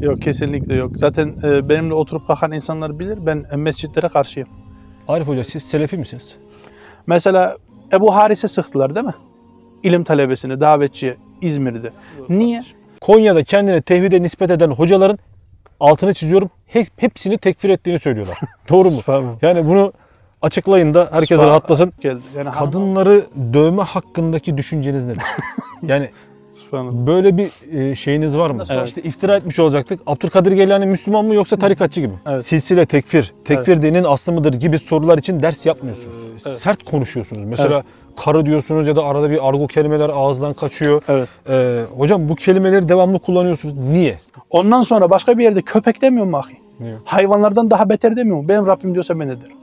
Yok kesinlikle yok. Zaten e, benimle oturup kalkan insanlar bilir. Ben e, mescitlere karşıyım. Arif Hoca siz Selefi misiniz? Mesela Ebu Haris'e sıktılar değil mi? İlim talebesini, davetçiye İzmir'de. Niye? Konya'da kendine tevhide nispet eden hocaların altını çiziyorum hep, hepsini tekfir ettiğini söylüyorlar. Doğru mu? Yani bunu açıklayın da herkes rahatlasın. Yani Kadınları dövme hakkındaki düşünceniz nedir? yani Böyle bir e, şeyiniz var mı? Evet. İşte iftira etmiş olacaktık. Abdülkadir Geylani Müslüman mı yoksa tarikatçı gibi? Evet. Silsile tekfir, tekfir dinin aslı mıdır gibi sorular için ders yapmıyorsunuz. Sert konuşuyorsunuz. Mesela karı diyorsunuz ya da arada bir argo kelimeler ağızdan kaçıyor. Evet. Ee, hocam bu kelimeleri devamlı kullanıyorsunuz. Niye? Ondan sonra başka bir yerde köpek demiyor mu ahi? Niye? Hayvanlardan daha beter demiyor mu? Benim Rabbim diyorsa ben ederim.